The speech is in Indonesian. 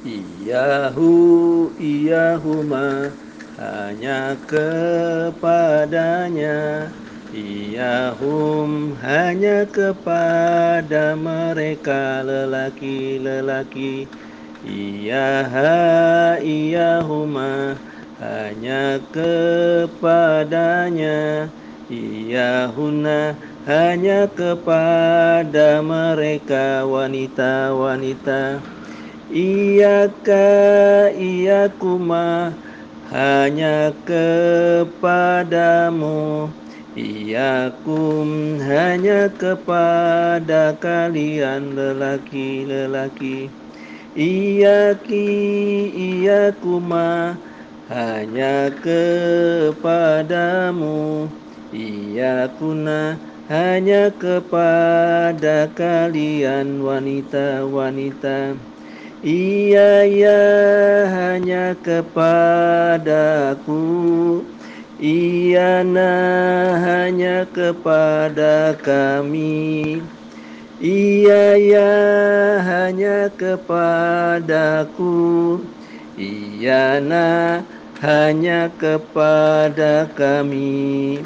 Iyahu, iyahuma, hanya kepadanya. Iyahum, hanya kepada mereka lelaki-lelaki. Iyaha, iyahuma, hanya kepadanya. Iyahuna, hanya kepada mereka wanita-wanita. Iyaka iyakuma hanya kepadamu. Iyakum hanya kepada kalian lelaki-lelaki. Iyaki iyakuma hanya kepadamu. Iyakuna hanya kepada kalian wanita-wanita Iya ya hanya kepadaku. Iya nah hanya kepada kami. Iya ya hanya kepadaku. Iya nah hanya kepada kami